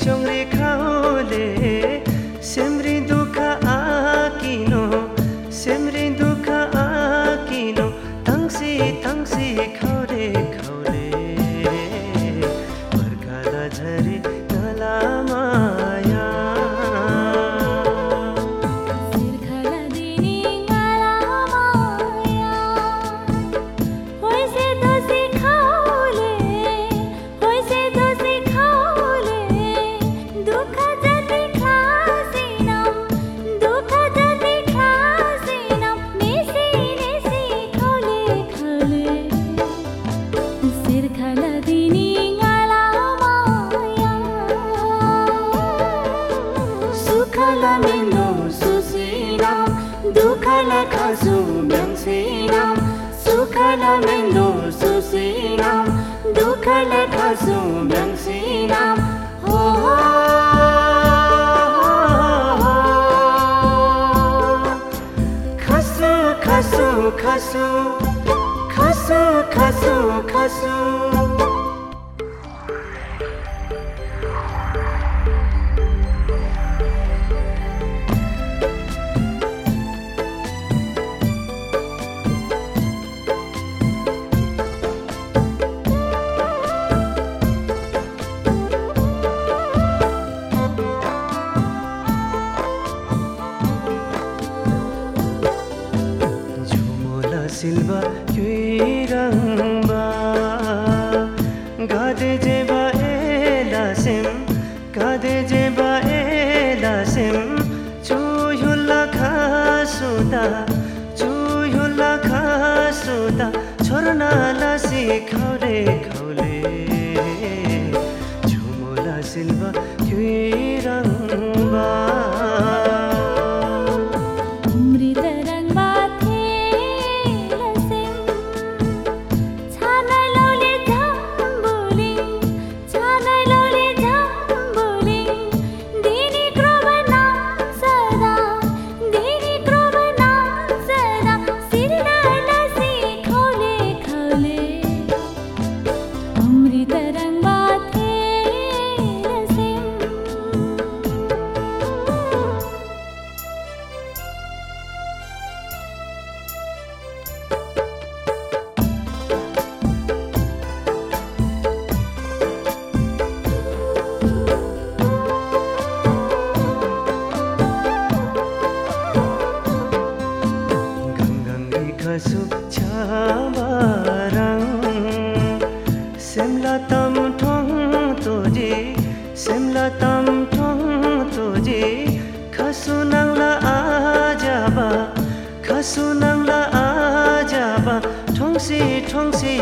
shongri khaole semri dukha akino semri dukha akino tangsi tangsi मिन्नो सुसिनाम दुःखला खासु म्याङ्सिनाम सुखला मिन्नो सुसिनाम दुःखला खासु हो, हो। खासु खासु खासु खासु खासु खासु झुमोला सिल्वा युरङ्बा गादे जेबा एला सेम गादे जेबा एला सेम चुयुला खासुदा चुयुला खासुदा छोर्नाला सिखाउरे खाउले झुमोला गङ्गाङ्गी खसु छाबाराङ सेम्ला तम ठोङ तोजे सेम्ला तम ठोङ तोजे खसु नाङ्ला आजाबा ठोङ्से ठोङ्से